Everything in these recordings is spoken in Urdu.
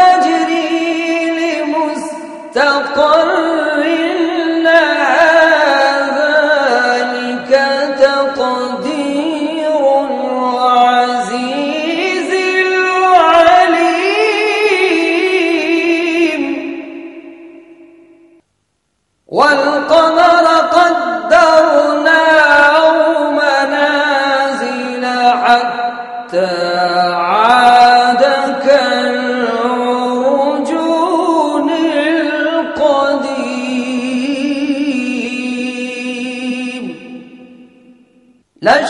تجري لمستقر. لا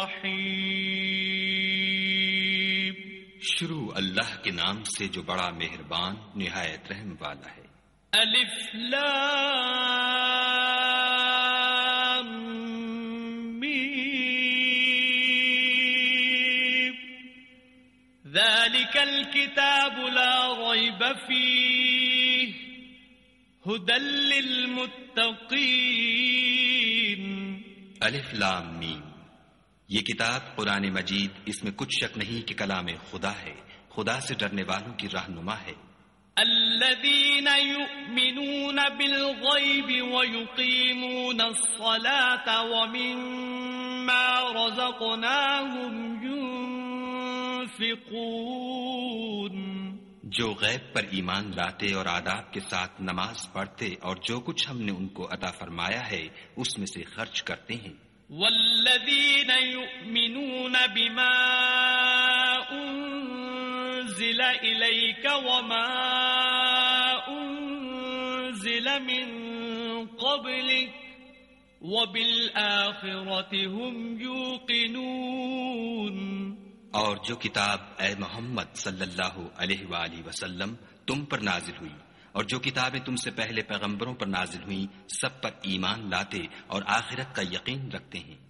الرحيم شروع اللہ کے نام سے جو بڑا مہربان نہایت رحم والا ہے۔ ألف لام ميم ذلك الكتاب لا ريب فيه هدى للمتقين الف لام میم۔ یہ کتاب قرآن مجید اس میں کچھ شک نہیں کہ کلام خدا ہے۔ خدا سے ڈرنے والوں کی رہنما ہے۔ الذين يؤمنون بالغيب ويقيمون الصلاة ومما رزقناهم ينفقون۔ جو غیب پر ایمان لاتے اور آداب کے ساتھ نماز پڑھتے اور جو کچھ ہم نے ان کو عطا فرمایا ہے اس میں سے خرچ کرتے ہیں۔ والذين يؤمنون بما أنزل إليك وما أنزل من قبلك وبالآخرة هم يوقنون. اور جو کتاب اے محمد صلی اللہ علیہ وآلہ وسلم تم پر نازل ہوئی اور جو کتابیں تم سے پہلے پیغمبروں پر نازل ہوئیں، سب پر ایمان لاتے اور آخرت کا یقین رکھتے ہیں۔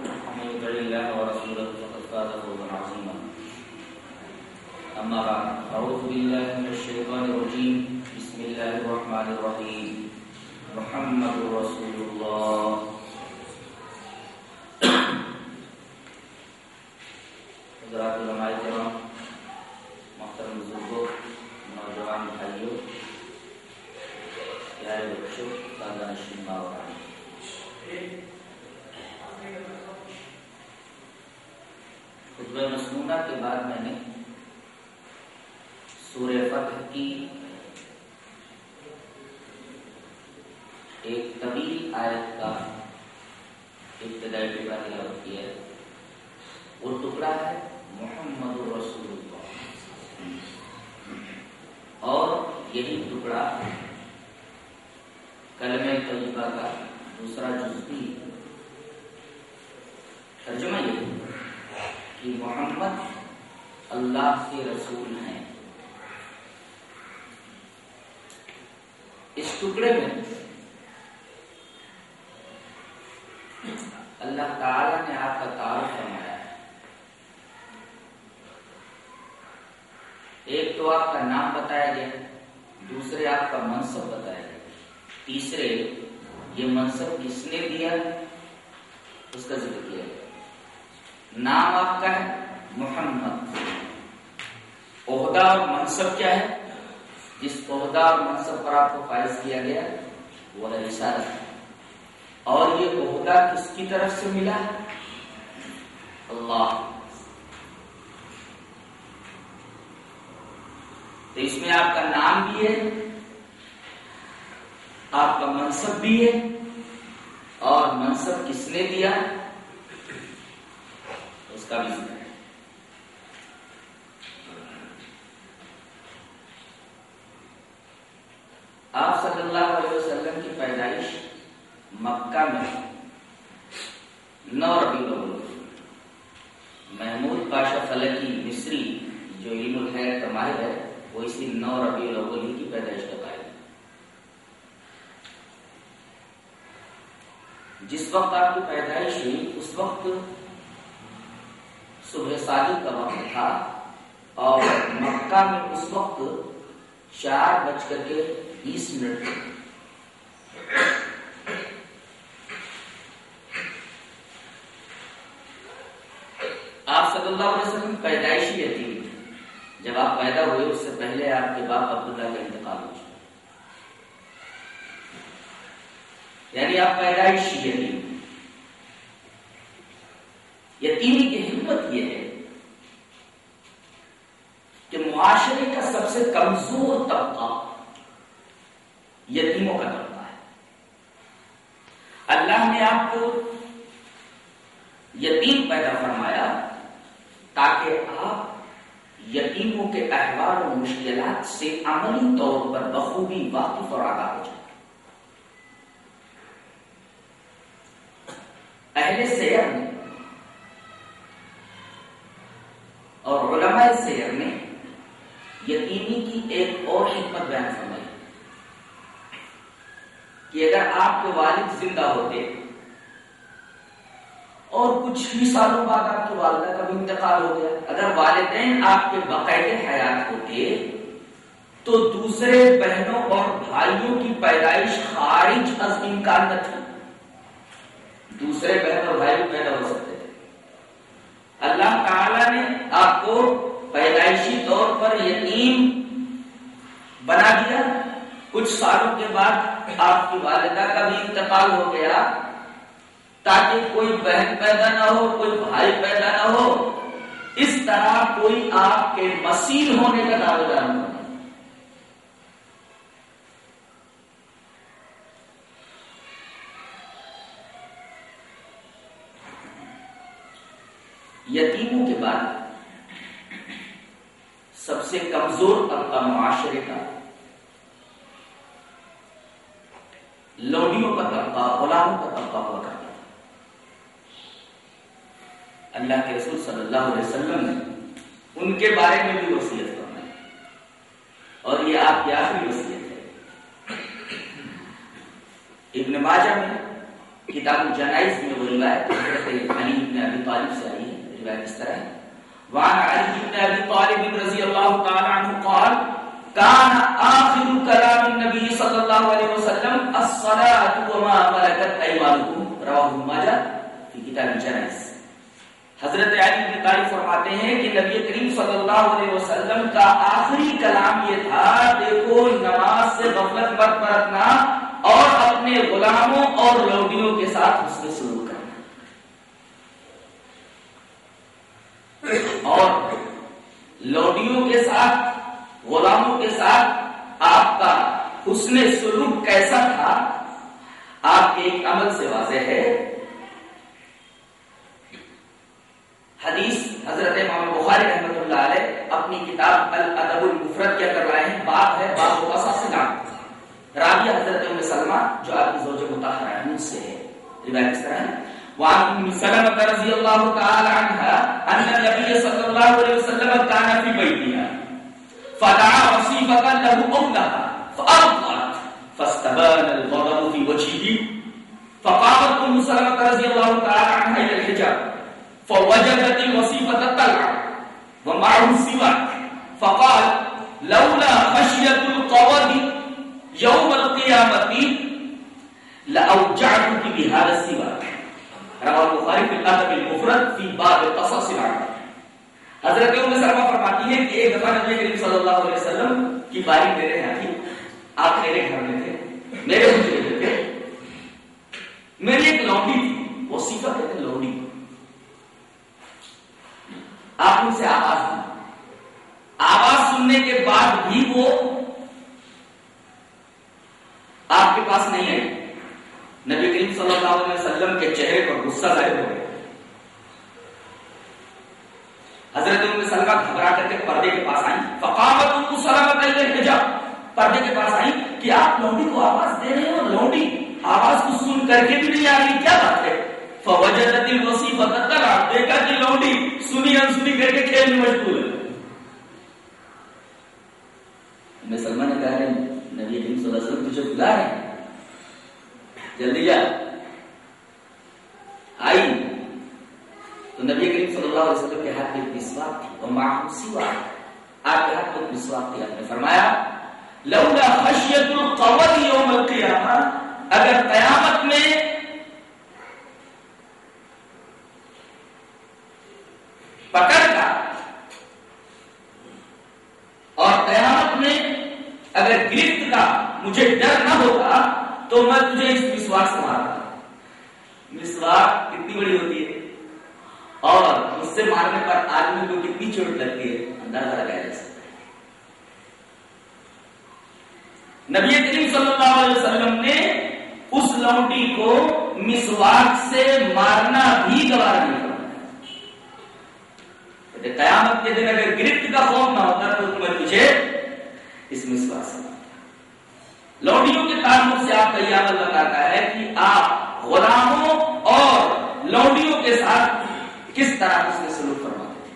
الله ورسوله فقد فاز فوزا عظيما. أما بعد أعوذ بالله من الشيطان الرجيم. بسم الله الرحمن الرحيم. محمد رسول الله. حضرات علماء کرام محترم بزرگوں نوجوان بھائیوں پیارے بچوں سادہ نشین باوران. خطبہ مسنونہ کے بعد میں نے سورہ فتح کی ایک طویل آیت کا ابتدائی ٹکانی اور کیا ہے۔ وہ ٹکڑا ہے محمد رسول اللہ۔ اور یہی ٹکڑا کلم طیبہ کا دوسرا جز بھی ترجمہ یہ ہے کہ محمد اللہ کے رسول ہیں۔ اس ٹکڑے میں اللہ تعالی نے آپ کا تعارف فرمایا ہے۔ ایک تو آپ کا نام بتایا گیا، دوسرے آپ کا منصب بتایا گیا۔ تیسرے، یہ منصب کس نے دیا؟ اس کا ذکر نام آپ کا ہے محمد۔ عہدہ اور منصب کیا ہے؟ جس عہدہ اور منصب پر آپ کو فائز کیا گیا وہ ہے رسالت۔ اور یہ عہدہ کس کی طرف سے ملا؟ اللہ۔ تو اس میں آپ کا نام بھی ہے، آپ کا منصب بھی ہے، اور منصب کس نے دیا؟ اس آپ صلی اللہ علیہ وسلم کی پیدائش مکہ میں نو ربی الاول محمود پاشا فلکی مصری جو علم الخیر کا ماہر ہے، وہ اسی نو ربی الاول ہی کی پیدائش کا قائل ہے۔ جس وقت آپ کی پیدائش ہوئی، اس وقت صبح صادق کا وقت تھا اور مکہ میں اس وقت چار بج کر کے بیس منٹ آپ صلی اللہ علیہ وسلم پیدائشی یتیم تھے جب آپ پیدا ہوئے اس سے پہلے آپ کے باپ عبداللہ کا انتقال ہو چکا۔ یعنی آپ پیدائشی یتیم یتیمی کی ہمت یہ ہے کہ معاشرے کا سب سے کمزور طبقہ یتیموں کا طبقہ ہے۔ اللہ نے آپ کو یتیم پیدا فرمایا تاکہ آپ یتیموں کے احوال اور مشکلات سے عملی طور پر بخوبی واقف اور آگاہ ہو جائیں اہل سیر نے اور علماء سیر نے یتیمی کی ایک اور حکمت بیان فرمائی کہ اگر آپ کے والد زندہ ہوتے اور کچھ ہی سالوں بعد آپ کی والدہ کا بھی انتقال ہو گیا۔ اگر والدین آپ کے باقاعدے حیات ہوتے، تو دوسرے بہنوں اور بھائیوں کی پیدائش خارج از امکان نہ تھی۔ دوسرے بہن اور بھائی پیدا ہو سکتے تھے۔ اللہ تعالی نے آپ کو پیدائشی طور پر یتیم بنا دیا۔ کچھ سالوں کے بعد آپ کی والدہ کا بھی انتقال ہو گیا۔ تاکہ کوئی بہن پیدا نہ ہو، کوئی بھائی پیدا نہ ہو۔ اس طرح کوئی آپ کے مسیح ہونے کا دعوے دار نہ ہو۔ یتیموں کے بعد سب سے کمزور طبقہ معاشرے کا۔ لوڈیوں کا طبقہ، غلاموں کا طبقہ ہوا کرتا اللہ کے رسول صلی اللہ علیہ وسلم نے ان کے بارے میں بھی وصیت فرمائی۔ اور یہ آپ کی آخری وصیت ہے۔ ابن ماجہ میں کتاب الجنائز میں وہ روایت حضرت علی بن ابی طالب سے آئی ہے، روایت اس طرح ہے۔ وعن علي بن ابي طالب رضي الله تعالى عنه قال كان اخر كلام النبي صلى الله عليه وسلم الصلاه وما ملكت ايمانكم رواه ماجه في كتاب الجنائز۔ حضرت علی بن طالب فرماتے ہیں کہ نبی کریم صلی اللہ علیہ وسلم کا آخری کلام یہ تھا، دیکھو نماز سے غفلت مت برتنا اور اپنے غلاموں اور لوڈیوں کے ساتھ حسن سلوک کرنا۔ اور لوڈیوں کے ساتھ، غلاموں کے ساتھ آپ کا حسن سلوک کیسا تھا؟ آپ کے ایک عمل سے واضح ہے۔ حدیث حضرت امام بخاری رحمۃ اللہ علیہ اپنی کتاب الادب المفرد کیا کر رہے ہیں باب ہے باب قصص نام راویہ حضرت ام سلمہ جو آپ کی زوجہ مطہرہ ہے ان سے ہے روایت اس طرح ہے۔ وعن ام سلمة رضی اللہ تعالی عنہ ان النبي صلی اللہ علیہ وسلم كان في بيتها فدعا وصيبة له أمها فأرضعت فاستبان الغضب في وجهه۔ فقامت ام سلمة رضی اللہ تعالی عنہ الى الحجاب۔ فوجدت الوصيفة تلعب ومعه السواك فقال، لولا خشية القواد يوم القيامة لأوجعتك بهذا السواك رواه البخاري في الأدب المفرد في باب قصص العرب حضرت ام سلمہ فرماتی ہے کہ ایک دفعہ نبی کریم صلی اللہ علیہ وسلم کی باری میرے یہاں تھی، آپ میرے گھر میں تھے، میرے حجرے میں تھے۔ میری ایک لونڈی تھی وہ صفت کہتے ہیں لونڈی۔ آپ ان سے آواز سنی آواز سننے کے بعد بھی وہ آپ کے پاس نہیں آئی نبی کریم صلی اللہ علیہ وسلم کے چہرے پر غصہ ظاہر ہو گیا حضرت ام سلمہ گھبرا کر کے پردے کے پاس آئی فقامت ام سلمہ کا پردے کے پاس آئی کہ آپ لونڈی کو آواز دے رہے ہو، لونڈی، آواز کو سن کر کے بھی نہیں آ رہی، کیا بات ہے؟ فوجدت الوصیفۃ تلعب دیکھا کہ لونڈی سنی انسنی کر کے کھیل میں مشغول ہے میں سلمان نے کہا نبی کریم صلی اللہ علیہ وسلم تجھے بلا رہے جلدی جا۔ آئی۔ تو نبی کریم صلی اللہ علیہ وسلم کے ہاتھ میں مسواک تھی اور معاہم سواک آپ کے ہاتھ میں مسواک تھی، آپ نے فرمایا، لولا خشیت القول یوم القیامہ، اگر قیامت میں پکڑ کا اور قیامت میں اگر گرفت کا مجھے ڈر نہ ہوتا تو میں تجھے اس مسواک سے مارتا مسواک کتنی بڑی ہوتی ہے۔ اور اس سے مارنے پر آدمی کو کتنی چوٹ لگتی ہے۔ اندازہ لگایا جا سکتا ہے نبی کریم صلی اللہ علیہ وسلم نے اس لونٹی کو مسواک سے مارنا بھی گوارا نہیں قیامت کے دن اگر گرفت کا خوف نہ ہوتا تو میں تجھے اس مسواک سے لوڈیوں کے تعلق سے آپ کا یہ عمل بتاتا ہے کہ آپ غلاموں اور لوڈیوں کے ساتھ کس طرح اس نے سلوک فرماتے تھے؟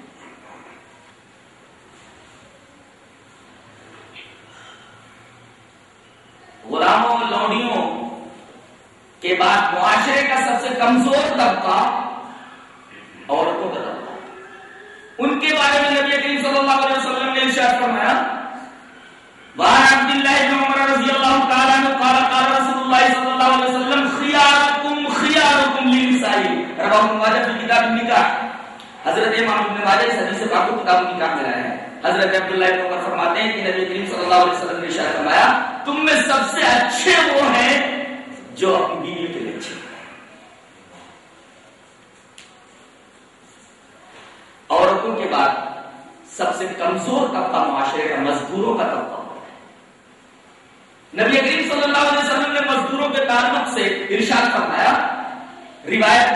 غلاموں اور لوڈیوں کے بعد معاشرے کا سب سے کمزور طبقہ عورتوں کا طبقہ۔ ان کے بارے میں نبی کریم صلی اللہ علیہ وسلم نے ارشاد فرمایا، وعن عبد الله بن عمر رضي الله تعالى عنه قال قال رسول الله صلى الله عليه وسلم خياركم خياركم للنساء رواه ابن ماجه في كتاب النكاح حضرت امام ابن ماجه اس حدیث پاک کو کتاب النکاح میں لایا ہے حضرت عبداللہ بن عمر فرماتے ہیں کہ نبی کریم صلی اللہ علیہ وسلم نے ارشاد فرمایا، تم میں سب سے اچھے وہ ہیں جو اپنی بیوی کے لیے اچھے عورتوں کے بعد سب سے کمزور طبقہ معاشرے کا مزدوروں کا طبقہ نبی کریم صلی اللہ علیہ وسلم نے مزدوروں کے تعلق سے ارشاد فرمایا، روایت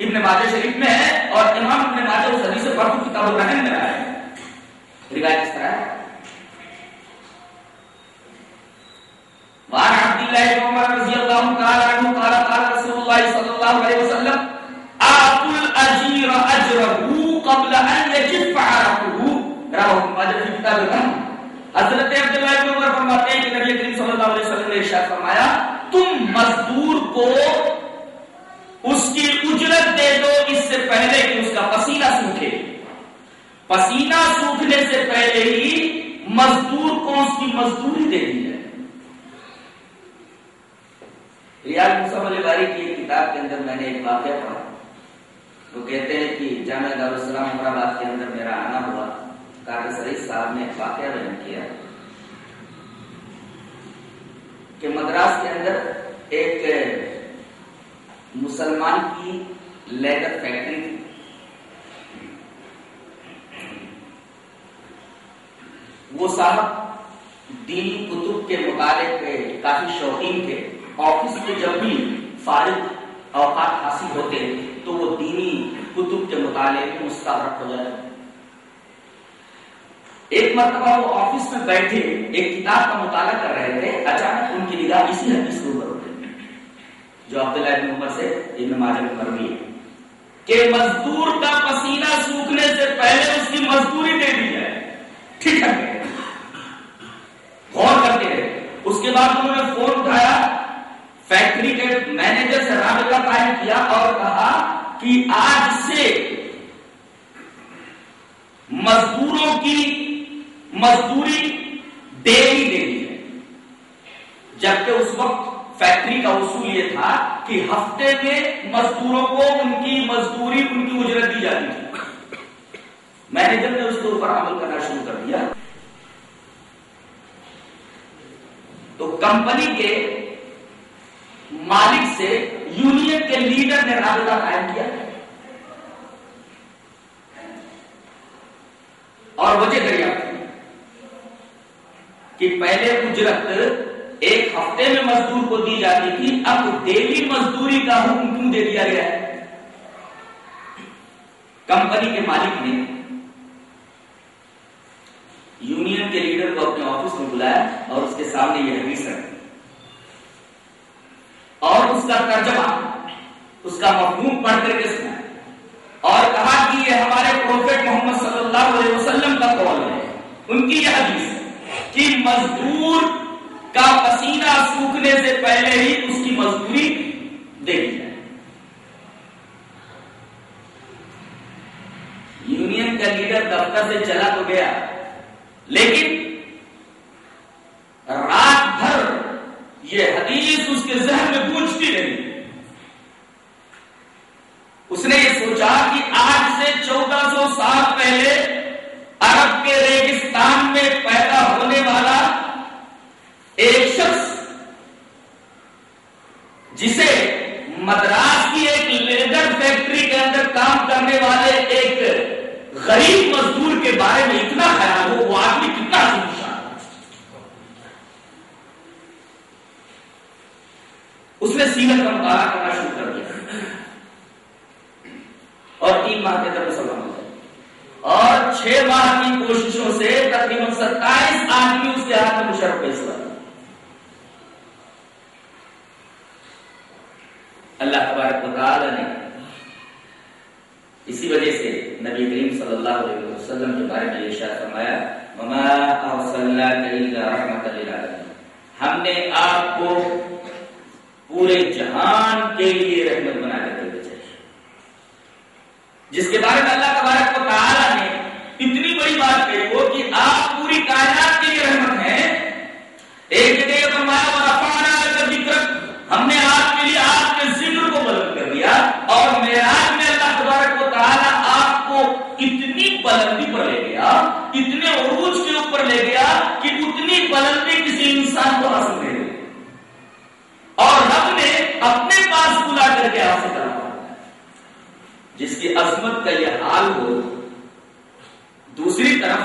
ابن ماجہ شریف میں ہے اور امام ابن ماجہ اس حدیث سے برخو کتاب الرحم میں آیا ہے۔ روایت اس طرح ہے۔ وعن عبد الله بن عمر رضي الله تعالى عنه قال قال رسول الله صلى الله عليه وسلم، آتوا الأجير أجره قبل أن يجف عرقه. رواه ماجه في كتاب الرحم. حضرت عبداللہ بن عمر فرماتے ہیں کہ نبی کریم صلی اللہ علیہ وسلم نے ارشاد فرمایا، تم مزدور کو اس کی اجرت دے دو اس سے پہلے کہ اس کا پسینہ سوکھے۔ پسینہ سوکھنے سے پہلے ہی مزدور کو اس کی مزدوری دے دی ہے ریاض مصطفیٰ علی باری کی ایک کتاب کے اندر میں نے ایک واقعہ پڑھا۔ وہ کہتے ہیں کہ جامعہ دارالسلام امرآباد کے اندر میرا آنا ہوا کاغذ سعید صاحب نے ایک واقعہ بیان کیا۔ کہ مدراس کے اندر ایک مسلمان کی لیدر فیکٹری تھی۔ وہ صاحب دینی کتب کے مطالعے کے کافی شوقین تھے۔ آفس میں جب بھی فارغ اوقات حاصل ہوتے تو وہ دینی کتب کے مطالعے میں مستحرک ہو جاتے ایک مرتبہ وہ آفس میں بیٹھے ایک کتاب کا مطالعہ کر رہے تھے، اچانک ان کی نگاہ اسی حدیث کے اوپر جو عبداللہ ابن عمر سے ابن ماجہ میں مروی ہے۔ کہ مزدور کا پسینہ سوکھنے سے پہلے اس کی مزدوری دے دی جائے ٹھیک ہے غور کرتے رہے۔ اس کے بعد انہوں نے فون اٹھایا فیکٹری کے مینیجر سے رابطہ قائم کیا اور کہا کہ آج سے مزدوروں کی مزدوری ڈیلی دینی ہے۔ جبکہ اس وقت فیکٹری کا اصول یہ تھا کہ ہفتے میں مزدوروں کو ان کی مزدوری، ان کی اجرت دی جاتی تھی۔ مینیجر نے اس کے اوپر عمل کرنا شروع کر دیا۔ تو کمپنی کے مالک سے یونین کے لیڈر نے رابطہ قائم کیا۔ اور وجہ دریافت کہ پہلے اجرت ایک ہفتے میں مزدور کو دی جاتی تھی، اب ڈیلی مزدوری کا حکم کیوں دے دیا گیا ہے۔ کمپنی کے مالک نے یونین کے لیڈر کو اپنے آفس میں بلایا اور اس کے سامنے یہ حدیث رکھی۔ اور اس کا ترجمہ اس کا مفہوم پڑھ کر کے سنا اور کہا کہ یہ ہمارے پروفیٹ محمد صلی اللہ علیہ وسلم کا قول ہے۔ ان کی یہ حدیث ہے کہ مزدور کا پسینہ سوکھنے سے پہلے ہی اس کی مزدوری دے دی جائے۔ یونین کا لیڈر دفتر سے چلا تو گیا، لیکن رات بھر یہ حدیث اس کے ذہن میں گونجتی رہی۔ اس نے یہ سوچا کہ آج سے چودہ سو سال پہلے عرب کے ریگستان میں پیدا ہونے والا ایک شخص جسے مدراس کی ایک لیدر فیکٹری کے اندر کام کرنے والے ایک غریب مزدور کے بارے میں اتنا خیال ہو، وہ آدمی کتنا سوچا اس نے سیرت کا مطالعہ کرنا شروع کر دیا۔ اور تین ماہ کے طرف سلام اور چھ ماہ کی کوششوں سے تقریباً ستائیس آدمی اس کے ہاتھ میں مشرف پیش ہوا اللہ تبارک و تعالی نے اسی وجہ سے نبی کریم صلی اللہ علیہ وسلم کے بارے میں ارشاد فرمایا، وما ارسلناک الا رحمۃ للعالمین ہم نے آپ کو پورے جہان کے لیے رحمت بنا جس کے بارے میں اللہ تبارک و تعالی نے اتنی بڑی بات کہی وہ کہ آپ پوری کائنات کے لیے رحمت ہیں۔ ایک جگہ یہ فرمایا، ورفعنا لک ذکرک ہم نے آپ کے لیے آپ کے ذکر کو بلند کر دیا اور معراج میں اللہ تبارک و تعالی آپ کو اتنی بلندی پر لے گیا، اتنے عروج کے اوپر لے گیا کہ اتنی بلندی کسی انسان کو حاصل نہیں اور رب نے اپنے پاس بلا کر کے حاصل کرا جس کی عظمت کا یہ حال ہو، دوسری طرف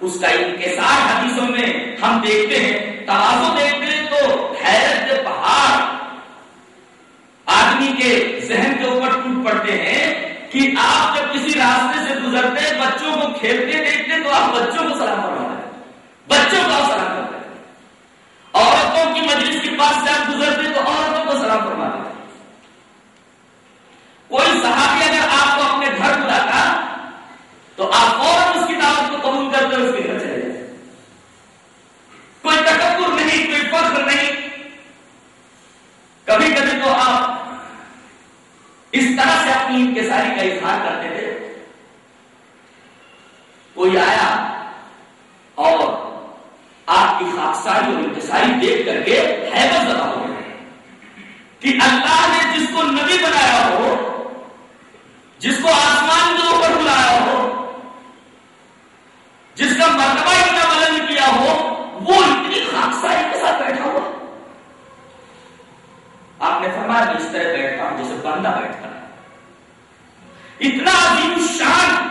اس کا انکسار حدیثوں میں ہم دیکھتے ہیں توازو دیکھتے ہیں تو حیرت کے پہاڑ آدمی کے ذہن کے اوپر ٹوٹ پڑتے ہیں کہ آپ جب کسی راستے سے گزرتے بچوں کو کھیلتے دیکھتے تو آپ بچوں کو سلام فرماتے ہیں۔ بچوں کو آپ سلام کرتے ہیں۔ عورتوں کی مجلس کے پاس سے آپ گزرتے تو عورتوں کو سلام فرماتے ہیں۔ کوئی صحابی اگر آپ کو اپنے گھر بلاتا تو آپ اور اس کی دعوت کو قبول کرتے اس کے گھر چلے جاتے. کوئی تکبر نہیں، کوئی فخر نہیں. کبھی کبھی تو آپ اس طرح سے اپنی انکساری کا اظہار کرتے تھے. کوئی آیا اور آپ کی خاکساری اور انکساری دیکھ کر کے زندہ بیٹھ کر اتنا عظیم شان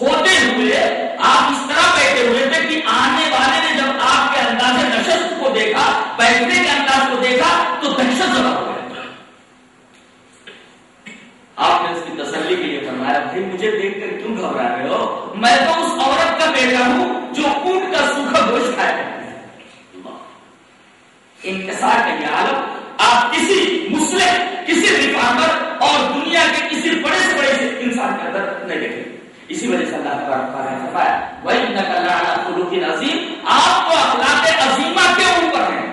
ہوتے ہوئے، آپ اس طرح بیٹھے ہوئے تھے کہ آنے والے نے جب آپ کے انداز نشست کو دیکھا، بیٹھنے کے انداز کو دیکھا، تو دہشت زبان ہو گیا آپ نے اس کی تسلی کے لیے فرمایا پھر مجھے دیکھ کر کیوں گھبرا رہے ہو؟ میں تو اس عورت کا بیٹا ہوں اسی وجہ سے فرمایا وَإِنَّكَ لَعَلَىٰ خُلُقٍ عَظِيمٍ آپ کو اخلاق عظیمہ کے اوپر ہیں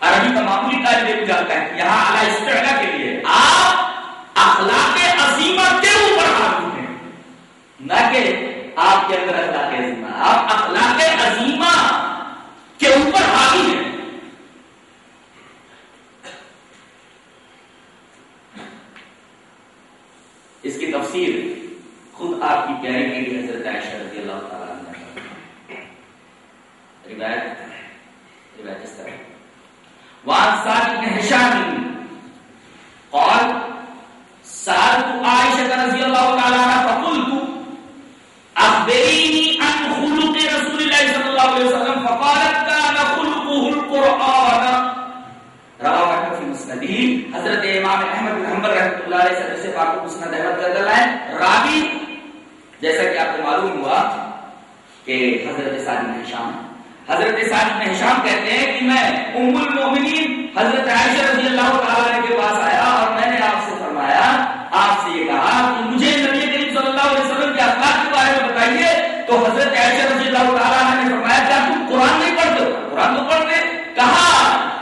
عربی کا معمولی طالب علم جانتا ہے یہاں اعلیٰ استعلا کے لیے آپ اخلاق عظیمہ کے اوپر حاضر ہیں نہ کہ آپ کے اندر اخلاق عظیمہ آپ اخلاق عظیمہ کے اوپر حاوی ہیں اس کی تفسیر خود آپ کی پیاری بیٹی حضرت عائشہ رضی اللہ تعالیٰ عنہ روایت روایت اس طرح۔ وعن سعد بن هشام قال سألت عائشة رضي الله تعالى عنها فقلت أخبريني عن خلق رسول الله صلى الله عليه وسلم فقالت كان خلقه القرآن. رواه أحمد في مسنده حضرت امام احمد بن حنبل رحمۃ اللہ علیہ سے سے پاک مسند احمد کا دل ہے۔ راوی جیسا کہ آپ کو معلوم ہوا کہ حضرت سعد بن ہشام حضرت سعد بن ہشام کہتے ہیں کہ میں ام المومنین حضرت عائشہ رضی اللہ تعالی کے پاس آیا اور میں نے آپ سے فرمایا، آپ سے یہ کہا کہ مجھے نبی کریم صلی اللہ علیہ وسلم کے اخلاق کے بارے میں بتائیے تو حضرت عائشہ رضی اللہ تعالی عنہ نے فرمایا کیا تم قرآن نہیں پڑھتے ہو قرآن تو پڑھتے کہا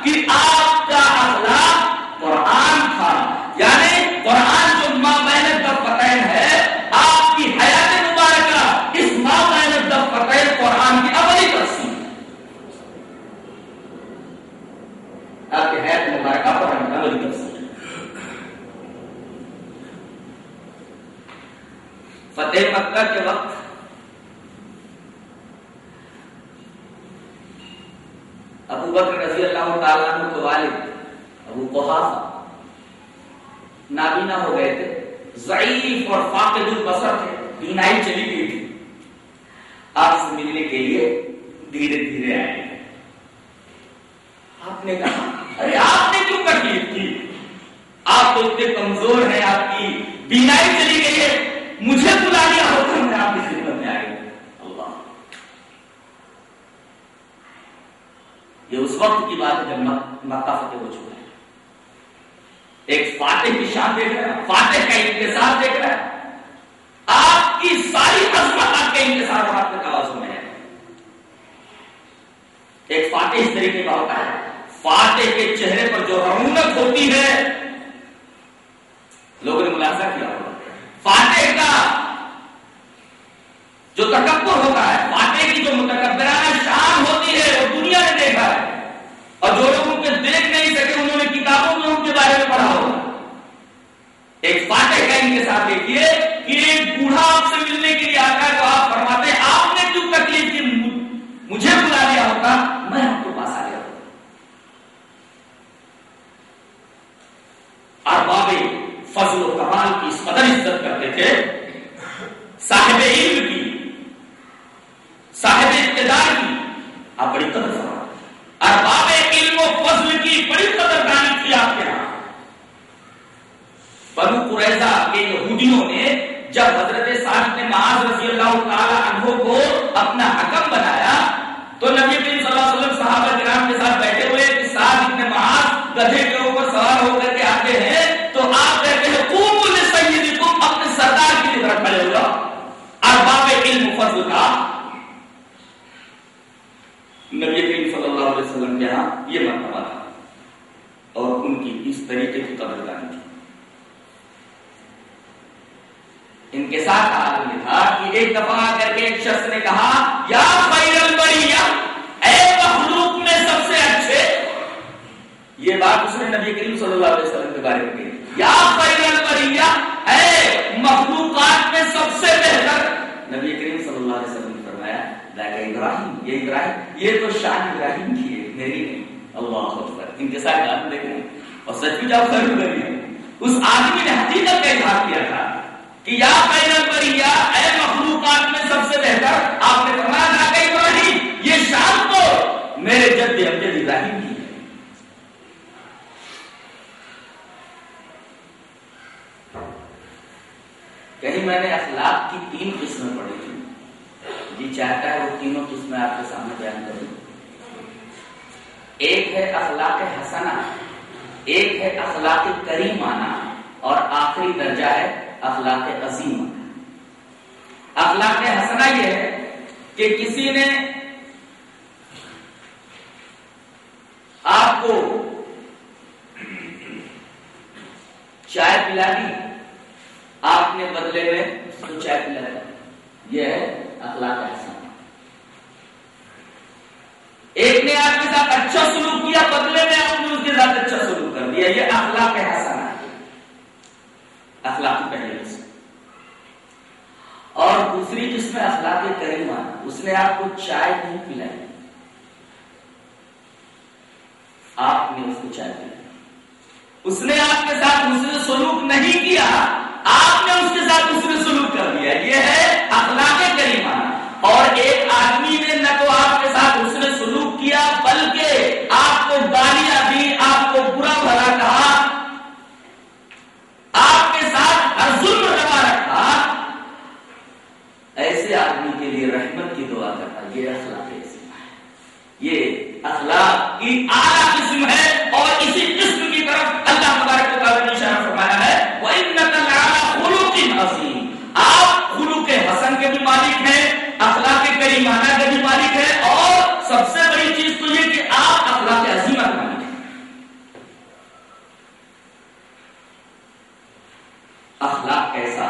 کہ آپ کا اخلاق قرآن تھا یعنی قرآن جو ماں محنت کا فتح ہے آپ کی حیات مبارکہ اس ماں محنت کا فتح قرآن کی عملی تقسیم آپ کی حیات مبارکہ قرآن کی عملی تقسیم فتح کے وقت ابو بکر رضی اللہ تعالیٰ عنہ کے والد، ابو قحافہ، نابینا ہو گئے تھے۔ ضعیف اور فاقد البصر تھے۔ بینائی چلی گئی تھی۔ آپ سے ملنے کے لیے دھیرے دھیرے آئے۔ آپ نے کہا، ارے آپ نے کیوں تکلیف کی؟ آپ تو اتنے کمزور ہیں، آپ کی بینائی چلی گئی ہے۔ مجھے بلا لیا ہوتا میں آپ کی خدمت میں آ گئی اللہ۔ یہ اس وقت کی بات ہے جب مکہ فتح ہو چکا ہے۔ ایک فاتح کی شان دیکھ رہا ہے، فاتح کا انتظار دیکھ رہا ہے۔ آپ کی ساری عظمت آپ کے انتظار آپ کے توازن میں ہے۔ ایک فاتح اس طریقے کا ہوتا ہے۔ فاتح کے چہرے پر جو رونق ہوتی ہے آدمی نے حقیقت کا اظہار کیا تھا کہ یا خیر البریہ اے مخلوقات میں سب سے بہتر آپ نے فرمایا ذاکر ابراہیم، یہ شان تو میرے جد امجد ابراہیم کی ہے۔ کہیں میں نے اخلاق کی تین قسمیں پڑھی تھی جی چاہتا ہے وہ تینوں قسمیں آپ کے سامنے بیان کروں ایک ہے اخلاق حسنہ، ایک ہے اخلاق کریمانہ۔ اور آخری درجہ ہے اخلاق عظیم۔ اخلاق حسنہ یہ ہے کہ کسی نے آپ کو چائے پلا دی، آپ نے بدلے میں اس کو چائے پلا دی۔ یہ ہے اخلاق حسن ایک نے آپ کے ساتھ اچھا سلوک کیا، بدلے میں آپ نے اس کے ساتھ اچھا سلوک کر دیا۔ یہ اخلاق حسن ہے اخلاق پہلے قسم اور دوسری جس میں اخلاق کریمہ اس نے آپ کو چائے نہیں پلائی۔ آپ نے اس کو چائے پلائی۔ اس نے آپ کے ساتھ حسن سلوک نہیں کیا۔ آپ نے اس کے ساتھ حسن سلوک کر دیا یہ ہے اخلاق کریمہ۔ اور ایک آدمی نے نہ تو آپ کے ساتھ حسن سلوک کیا بلکہ آپ کو گالیاں دی آپ کو برا بھلا کہا آپ کے ساتھ ہر ظلم روا رکھا ایسے آدمی کے لیے رحمت کی دعا کرنا یہ اخلاق قسم ہے یہ اخلاق کی اعلیٰ قسم ہے اور اسی قسم کی طرف اللہ تبارک و تعالیٰ نے اشارہ فرمایا ہے وَإِنَّكَ لَعَلَىٰ خُلُقٍ عَظِيمٍ آپ خلوق حسن کے بھی مالک ہیں اخلاق کریمانہ کے بھی مالک ہیں اور سب سے بڑی چیز تو یہ کہ آپ اخلاق عظیمہ کے مالک ہیں اخلاق کیسا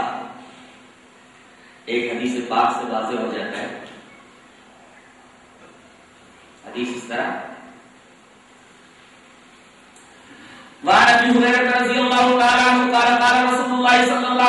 ایک حدیث پاک سے واضح ہو جاتا ہے حدیث اس طرح وعن ابي هريره رضي الله تعالى عنه قال قال رسول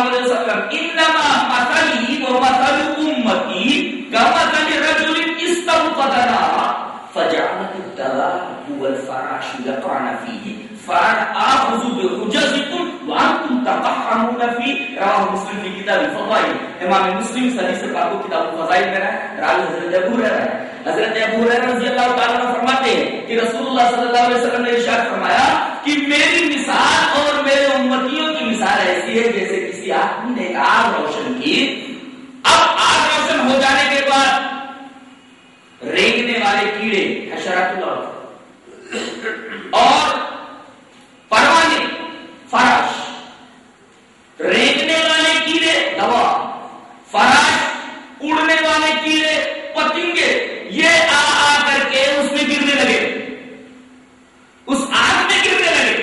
الله صلى الله عليه وسلم انما مثلي ومثل امتي كمثل رجل استوقد نارا فجعلت الدواب والفراش يقعن فيه فانا اخذ بحجزكم وانتم تقحمون فيه رواه مسلم في كتاب الفضائل امام مسلم حدیث پاک کو کتاب الفضائل میں ہے راوی حضرت ابو ہریرہ ہے حضرت ابو ہریرہ رضی اللہ تعالی عنہ فرماتے ہیں کہ رسول اللہ صلی اللہ علیہ وسلم نے ارشاد فرمایا کہ میری مثال اور میرے امتیوں کی مثال ایسی ہے جیسے کسی آدمی نے ایک آگ روشن کی۔ اب آگ روشن ہو جانے کے بعد رینگنے والے کیڑے حشرات اور پروانے فراش رینگ والے کیڑے دوا فراش اڑنے والے کیڑے پتنگے یہ آ آ کر کے اس میں گرنے لگے اس آگ میں گرنے لگے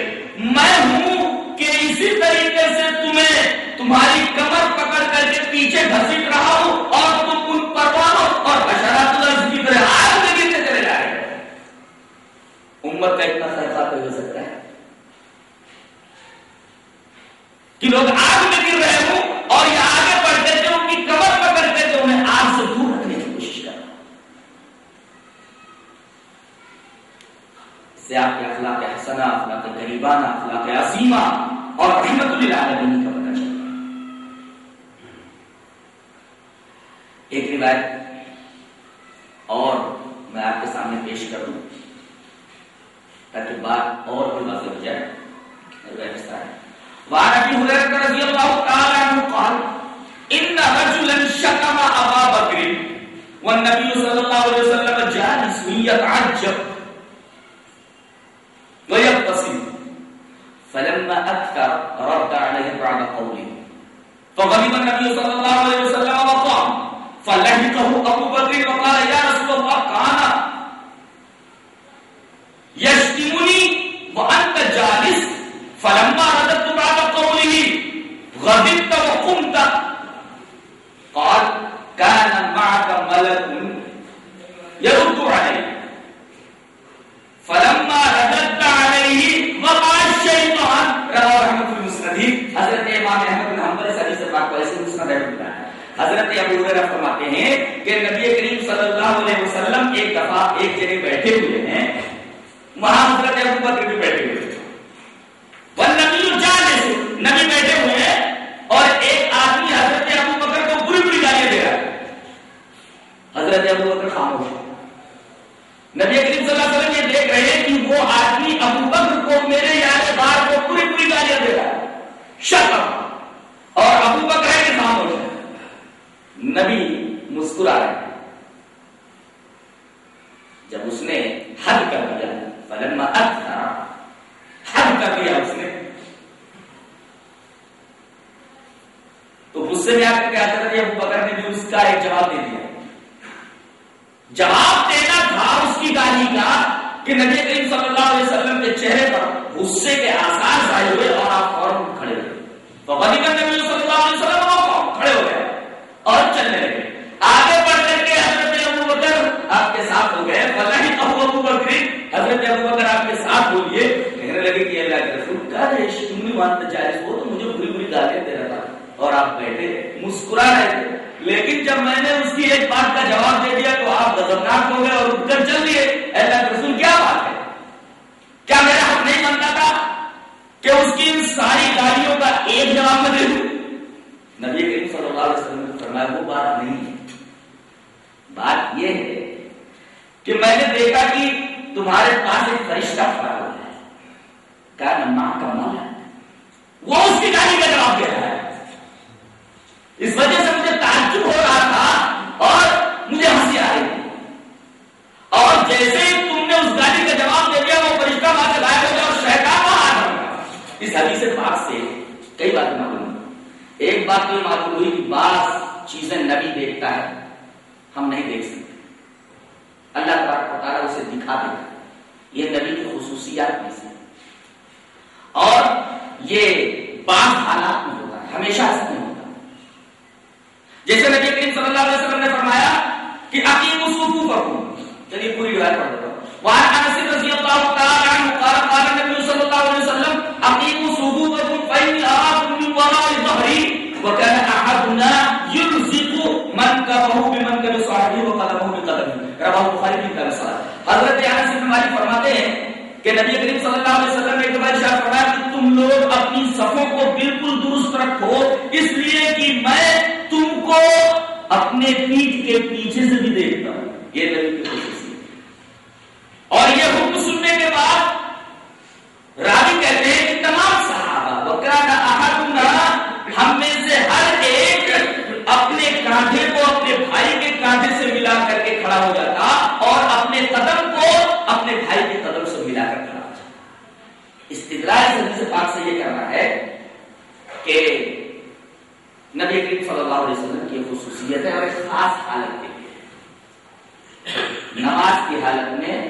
میں ہوں کہ اسی طریقے سے تمہیں تمہاری کمر پکڑ کر کے پیچھے گھسیٹ رہا ہوں اور تم ان پروانوں اور حشرات الارض کی طرح آگ میں گرتے چلے جا رہے ہو امت کا اتنا خیرات ہو سکتا ہے کہ لوگ آگ میں گر رہے ہوں اور یہ آگے بڑھتے تھے ان کی کمر پکڑتے تھے انہیں آگ سے دور رکھنے کی کوشش کر رہا اس سے آپ کے اخلاق حسنہ، اخلاق غریبانہ، اخلاق عظیمہ اور رحمت للعالمین کا پتہ چلتا ہے۔ ایک روایت اور میں آپ کے سامنے پیش کر دوں تاکہ بات اور فغضب النبي صلى الله عليه وسلم وقام فلحقه أبو ہیں کہ نبی کریم صلی اللہ علیہ وسلم ایک دفعہ ایک جگہ بیٹھے ہوئے ہیں۔ وہاں حضرت ابو بکر بھی بیٹھے ہوئے تھے۔ نبی جانے نبی بیٹھے ہوئے ہیں اور ایک آدمی حضرت ابو بکر کو بری بری گالیاں دے رہا ہے۔ حضرت ابو بکر خاموش نبی کریم صلی اللہ علیہ وسلم یہ دیکھ رہے ہیں کہ وہ آدمی ابو بکر کو میرے یار بار کو بری بری گالیاں دے رہا ہے۔ شک اور ابو بکر ہے کہ خاموش نبی musculares. کہ عقیم وصوفو فرقو چلیے، پوری روایت پڑھ دیتا ہوں۔ وعن انس رضی اللہ تعالی عنہ قال قال النبي صلی اللہ علیہ وسلم عقیم وصوفو فرقو فإني أراكم من وراء ظهري وكان أحدنا يلزق منكبه بمنكب صاحبه وقدمه بقدمه رواه البخاری في كتاب الصلاة حضرت انس بن مالک فرماتے ہیں کہ نبی کریم صلی اللہ علیہ وسلم نے ایک بار ارشاد فرمایا کہ تم لوگ اپنی صفوں کو بالکل درست رکھو، اس لیے کہ میں تم کو اپنے پیٹھ کے پیچھے سے بھی دیکھتا ہوں۔ یہ نبی کی خصوصیت اور یہ حکم سننے کے بعد راوی کہتے ہیں کہ تمام صحابہ وکرانا احدنا ہم میں سے ہر ایک اپنے کانٹھے کو اپنے بھائی کے کانٹھے سے ملا کر کے کھڑا ہو جاتا اور اپنے قدم کو اپنے بھائی کے قدم سے ملا کر کھڑا ہو جاتا۔ استدلال سے پاک سے یہ کرنا ہے کہ نبی کریم صلی اللہ علیہ وسلم کی خصوصیت ہے اور ایک خاص حالت کے لیے۔ نماز کی حالت میں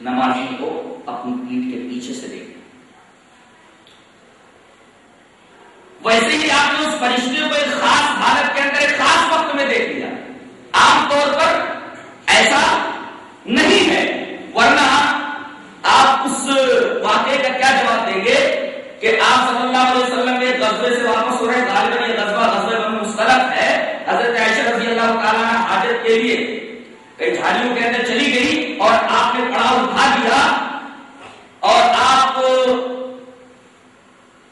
نمازی کو اپنی پیٹھ کے پیچھے سے دیکھنا۔ ویسے ہی آپ نے اس فرشتے کو ایک خاص حالت کے اندر ایک خاص وقت میں دیکھ لیا۔ عام طور پر ایسا نہیں ہے، ورنہ آپ اس واقعے کا کیا جواب دیں گے؟ کہ آپ صلی اللہ علیہ وسلم کے غزبے سے واپس ہو رہے ہیں، غالباً یہ غزبہ غزبہ بن مستلق ہے۔ حضرت عائشہ رضی اللہ تعالیٰ نے حاجت کے لیے کئی جھاڑیوں کے اندر چلی گئی اور آپ نے پڑاؤ اٹھا دیا اور آپ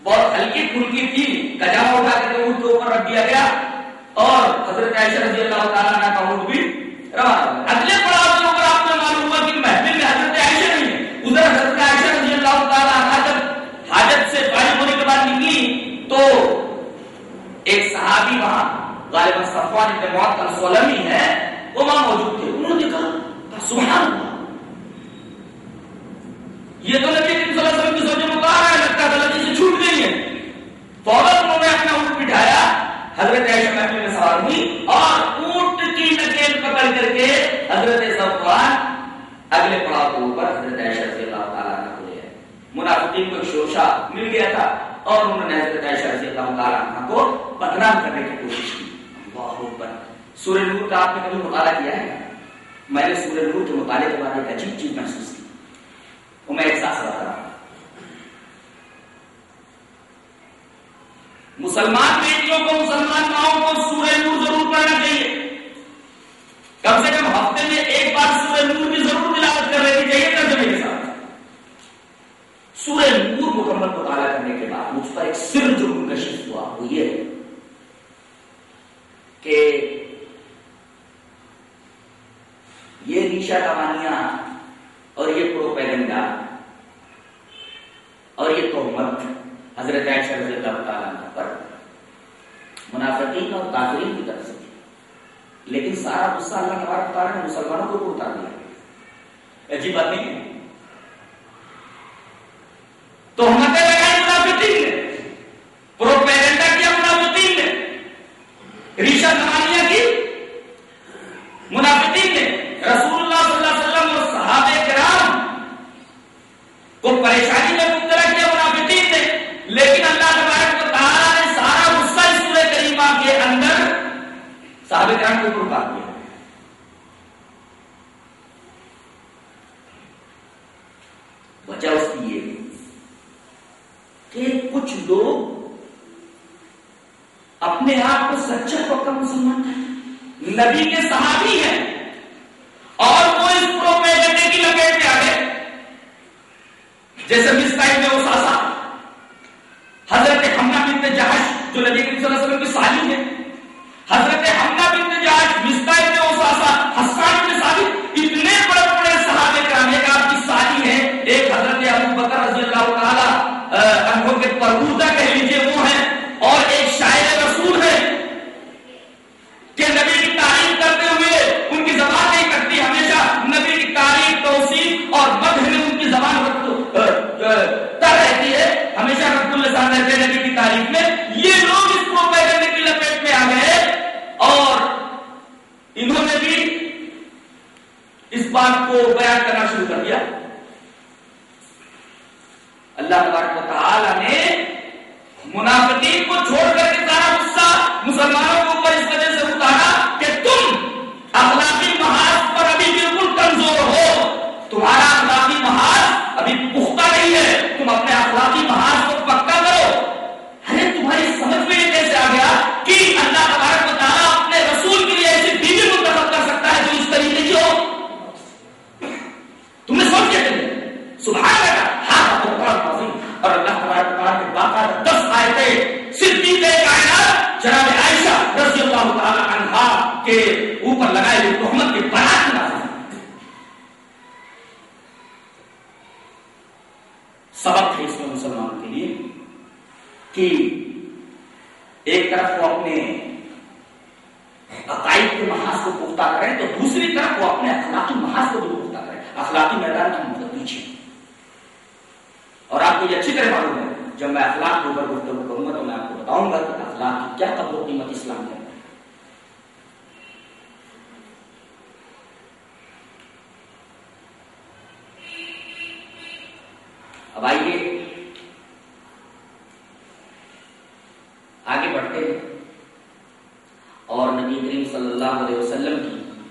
بہت ہلکی پھلکی تھی گجاما اٹھا کر کے اونٹ کے اوپر رکھ دیا گیا۔ اور حضرت عائشہ رضی اللہ تعالیٰ کا اونٹ بھی روانہ اگلے پڑاؤ کو پریشانی میں مبتلا کیا منافقین نے لیکن اللہ تبارک و تعالیٰ نے سارا غصہ اس سورہ کریمہ کے اندر صحابہ کرام کو اوپر دیا وجہ اس کی یہ کہ کچھ لوگ اپنے آپ کو سچا پکا مسلمان کہتے ہیں نبی کے صحابی ہیں اور وہ اس پروپیگنڈے کی لپیٹ میں آ گئے جیسے مسٹائل میں وہ ساسا حضرت حمنا بنت جہاز جو نبی کریم صلی اللہ علیہ وسلم کی سالی ہے حضرت حمنا بنت جہاز مسٹائل میں وہ ساسا حسان بن ثابت اتنے بڑے بڑے صحابے کرام ایک آپ کی سالی ہے ایک حضرت ابو بکر رضی اللہ تعالی عنہ کے پربوزہ کہہ لیجیے وہ ہیں اور ایک شاعر رسول ہے کہ نبی کی تعریف کرتے ہوئے ان کی زبان نہیں کرتی ہمیشہ نبی کی تعریف توصیف اور مدح میں ان کی زبان تر رہتی ہے ہمیشہ رب السان رہتے ہیں نبی کی تعریف میں یہ لوگ اس کو کرنے کی لپیٹ میں آ گئے اور انہوں نے بھی اس بات کو بیان کرنا شروع کر دیا اللہ تبارک و تعالی نے منافقین کو چھوڑ کر کے سارا غصہ مسلمانوں کو اوپر اس وجہ سے اتارا کہ تم اخلاقی محاذ پر ابھی بالکل کمزور ہو تمہارا اخلاقی محاذ ابھی پختہ نہیں ہے تم اپنے اخلاقی محاذ کو پکا کرو ارے تمہاری سمجھ میں یہ کیسے آ گیا کہ اللہ تبارک و تعالیٰ اپنے رسول کے لیے ایسی بیوی منتخب کر سکتا ہے جو اس طریقے کی ہو تم نے سوچ کے سبحان اللہ ہاں اور اللہ تبارک تعالیٰ کے باقاعدہ دس آئے صدیق کائنات جناب عائشہ رضی اللہ تعالی عنہا کے اوپر لگائے ہوئے تہمت کے برات سبق ہے اس میں مسلمان کے لیے کہ ایک طرف وہ اپنے عقائد کے محاذ کو پختہ کریں تو دوسری طرف وہ اپنے اخلاقی محاذ کو بھی پختہ کریں اخلاقی میدان کی مدد پیچھے اور آپ کو یہ اچھی طرح معلوم ہے جب میں اخلاق کے اوپر گفتگو کروں گا تو میں آپ کو بتاؤں گا کہ اخلاق کی کیا قدر و قیمت اسلام ہے اب آئیے۔ آگے بڑھتے ہیں۔ اور نبی کریم صلی اللہ علیہ وسلم کی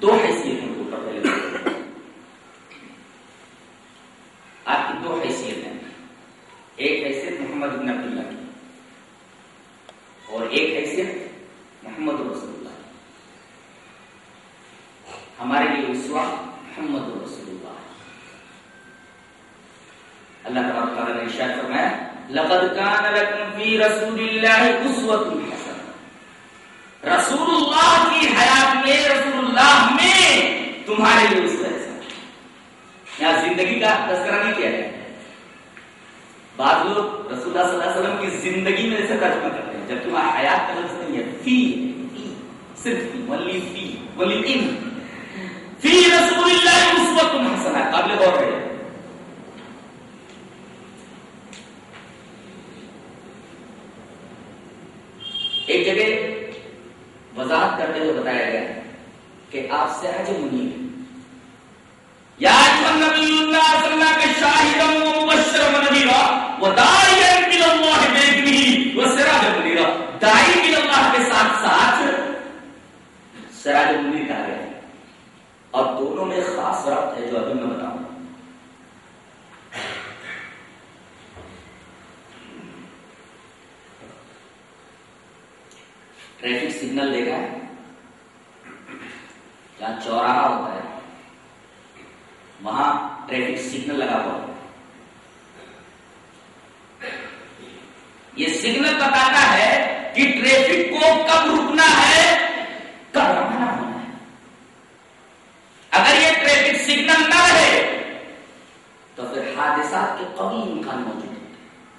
دو حیثیتیں ہیں اوپر پہلے آپ کی دو حیثیت ہیں ایک حیثیت محمد بن عبداللہ کی اور ایک حیثیت محمد رسول اللہ ہمارے لیے اسوا محمد رسول اللہ اللہ تبارک تعالیٰ نے ارشاد فرمایا لقد كان لكم في رسول الله اسوة حسنة. رسول اللہ کی حیات میں، رسول اللہ میں تمہارے لیے اس طرح یہاں زندگی کا تذکرہ نہیں کیا ہے بعض لوگ رسول اللہ صلی اللہ علیہ وسلم کی زندگی میں ایسے ترجمہ کرتے ہیں۔ جب تمہارا حیات کا لفظ نہیں ہے، فی فی، صرف فی، ولی فی، ولی ان۔ فی رسول اللہ اسوۃ حسنہ قابل غور ہے ایک جگہ وضاحت کرتے ہوئے بتایا گیا کہ آپ سراج منیر یا نبی اللہ صلی اللہ کے شاہدا و مبشر و نذیرا و داعیا الى اللہ باذنہ و سراج منیرا۔ داعی الى اللہ کے ساتھ ساتھ سراج منیر کہا گیا اور دونوں میں خاص ربط ہے جو ابھی میں بتاؤں گا ٹریفک سگنل دیکھا ہے جہاں چوراہا ہوتا ہے، وہاں ٹریفک سگنل لگا ہوا ہے۔ یہ سگنل بتاتا ہے کہ ٹریفک کو کب رکنا ہے، کب روانہ ہونا ہے۔ اگر یہ ٹریفک سگنل نہ رہے، تو پھر حادثات کے کبھی امکان موجود ہوتے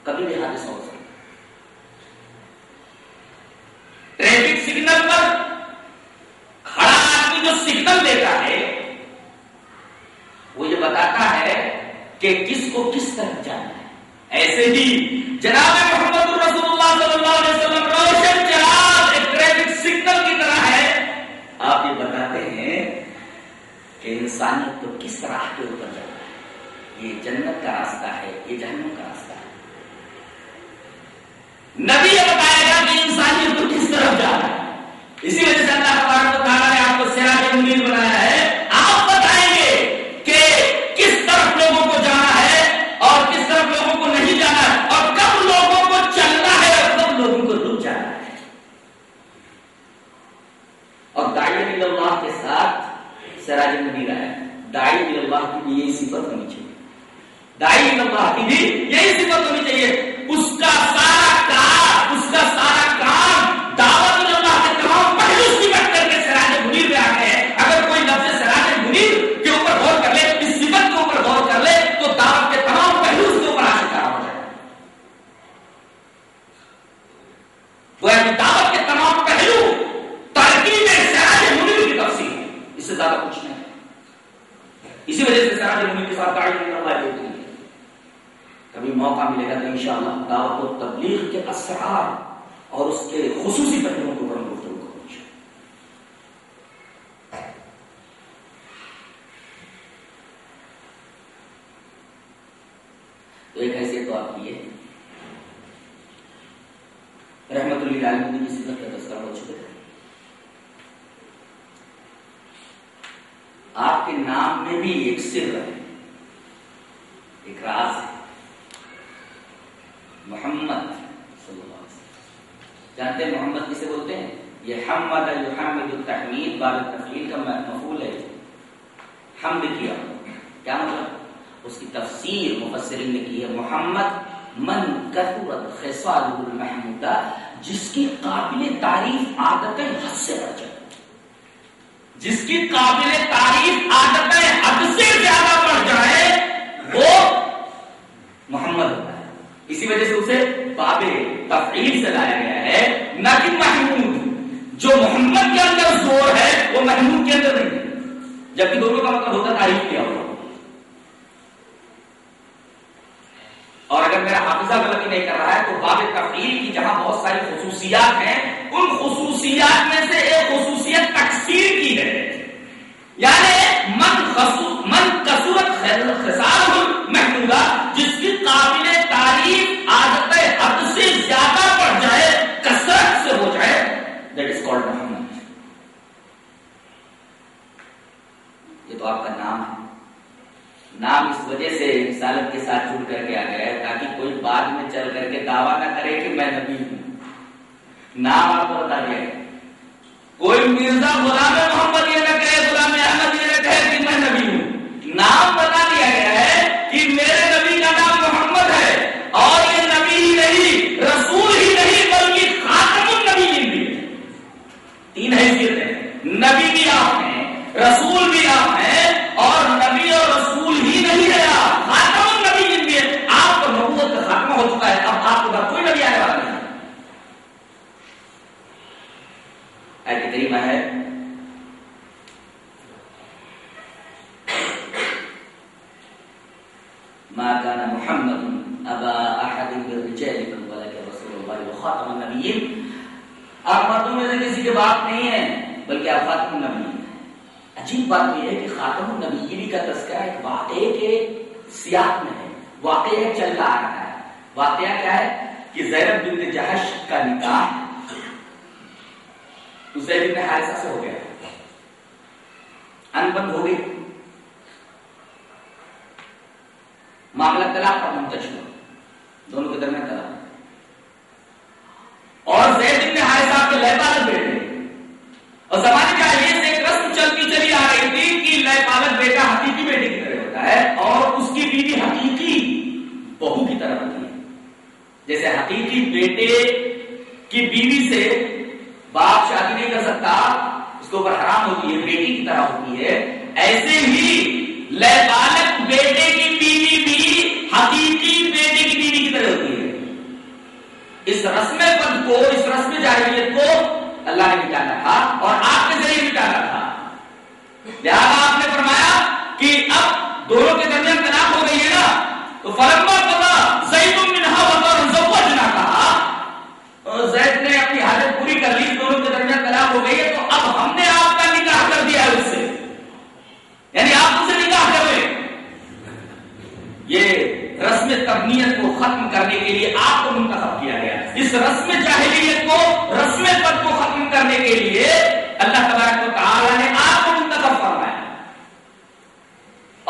کبھی بھی حادثہ ہو سکتا ٹریفک سگنل پر کھڑا آدمی جو سگنل دیتا ہے وہ یہ بتاتا ہے کہ کس کو کس طرف جانا ہے ایسے ہی جناب محمد رسول اللہ صلی اللہ علیہ وسلم روشن چراغ ایک ٹریفک سگنل کی طرح ہے آپ یہ بتاتے ہیں کہ انسانیت کو کس طرح کے اوپر جانا ہے یہ جنت کا راستہ ہے یہ جہنم کا راستہ ہے نبی کہ انسانیت کو کس طرف جا رہا ہے اسی وجہ سے اللہ تبارک و تعالیٰ نے آپ کو سراج منیر بنایا ہے۔ آپ بتائیں گے کہ کس طرف لوگوں کو جانا ہے اور کس طرف لوگوں کو نہیں جانا ہے اور کب لوگوں کو چلنا ہے اور کب لوگوں کو رک جانا ہے۔ اور دائی اللہ کے ساتھ سراج منیر ہے دائی اللہ کی بھی یہی صفت ہونی چاہیے۔ دائی اللہ کی بھی یہی صفت ہونی چاہیے اس کا سارا کام اس کا سارا کام دعوت اللہ کے تمام پہلو صفت کر کے سراج منیر میں آ گئے ہیں اگر کوئی لفظ سراج منیر کے اوپر غور کر لے اس صفت کے اوپر غور کر لے تو دعوت کے تمام پہلو اس کے اوپر آشکار ہو جائے وہ دعوت کے تمام پہلو ترکیب سراج منیر کی تفصیل ہے اس سے زیادہ کچھ نہیں اسی وجہ سے سراج منیر کے ساتھ گاڑی اللہ ہوتی ہے کبھی موقع ملے گا تو انشاءاللہ دعوت و تبلیغ کے اسرار اور اس کے خصوصی پہلوؤں کے اوپر ہم گفتگو کریں گے تو ایک حیثیت تو آپ کی ہے رحمت اللہ علیہ کی صفت کا تذکرہ ہو چکا ہے آپ کے نام میں بھی ایک سر ہے ایک راز ہے محمد صلی اللہ علیہ وسلم جانتے ہیں محمد کسے بولتے ہیں یہ حمد یحمد التحمید باب تفعیل کا مفعول ہے حمد کیا کیا مطلب اس کی تفسیر مفسرین نے کی ہے محمد من کثرت خصاله المحمودہ جس کی قابل تعریف عادتیں حد سے بڑھ جائے جس کی قابل تعریف عادتیں حد سے زیادہ بڑھ جائے وہ محمد ہوتا ہے اسی وجہ سے اسے باب تفعیل سے لایا گیا ہے۔ نہ کہ محمود جو محمد کے اندر زور ہے، وہ محمود کے اندر نہیں۔ ہے جبکہ دونوں کا مطلب ہوتا تعریف کیا ہوا اور اگر میرا حافظہ غلطی نہیں کر رہا ہے، تو باب تفعیل کی جہاں بہت ساری خصوصیات ہیں، ان خصوصیات میں سے ایک خصوصیت تقسیر کی ہے۔ یعنی من خصو من کسورت خسار محمودہ، جس کی قابل تعریف عادت حد سے زیادہ بڑھ جائے کثرت سے ہو جائے دیٹ از کالڈ محمد یہ تو آپ کا نام ہے۔ نام اس وجہ سے رسالت کے ساتھ جڑ کر کے آ گیا ہے تاکہ کوئی بعد میں چل کر کے دعویٰ نہ کرے کہ میں نبی ہوں۔ نام آپ کو بتا دیا کوئی مرزا غلام محمد یہ نہ کہے غلام احمد یہ نہ کہے کہ میں نبی ہوں۔ نام بتا دیا گیا ہے کہ میرے نبی کا نام محمد ہے اور یہ نبی ہی نہیں رسول ہی نہیں بلکہ خاتم النبی بھی ہے تین حیثیت ہے نبی بھی آپ ہیں رسول بھی آپ ہیں اور نبی اور رسول ہی نہیں ہے آپ۔ خاتم النبی بھی ہے آپ کو نبوت کا خاتمہ ہو چکا ہے۔ اب آپ کے کو کوئی نبی آنے والا نہیں۔ آیت کریمہ ہے۔ ما كان محمد ابا احد من رجالكم ولكن رسول الله وخاتم النبيين۔ آپ مردوں میں سے کسی کے باپ نہیں ہیں، بلکہ آپ خاتم النبی ہیں۔ عجیب بات یہ ہے کہ خاتم النبیین کا تذکرہ ایک واقعے کے سیاق میں ہے۔ واقعہ چل رہا ہے۔ واقعہ کیا ہے کہ زینب بنت جہش کا نکاح زید بن حارثہ سے ہو گیا۔ ان بند ہو گئی۔ معاملہ طلاق پر منتج ہوا۔ دونوں کے درمیان طلاق۔ اور زید بن حارثہ کے لے بیٹے اور زمانے کا یہ کہ بیٹا حقیقی بیٹے کی طرح ہوتا ہے اور اس کی بیوی حقیقی بہو کی طرح ہوتی ہے۔ جیسے حقیقی بیٹے کی بیوی سے باپ شادی نہیں کر سکتا، اس کے اوپر حرام ہوتی ہے، بیٹی کی طرح ہوتی ہے۔ ایسے ہی لے بالک بیٹے کی بیوی بھی حقیقی بیٹے کی بیوی کی طرح ہوتی ہے۔ اس رسم پد کو، اس رسم جاہلیت کو اللہ نے مٹانا تھا اور آپ کے ذریعے مٹانا تھا لہٰذا آپ نے کہ اب دونوں کے درمیان طلاق ہو گئی ہے نا، تو فرما پتا زید منہا وطن زوجنا کہا۔ زید نے اپنی حاجت پوری کر لی، دونوں کے درمیان طلاق ہو گئی ہے، تو اب ہم نے آپ کا نکاح کر دیا ہے اس سے۔ یعنی آپ اسے نکاح کر لیں ختم کرنے کے لیے آپ کو منتخب کیا گیا۔ اس رسم جاہلیت کو، رسم پد کو ختم کرنے کے لیے اللہ تبارک و تعالی نے آپ کو منتخب فرمایا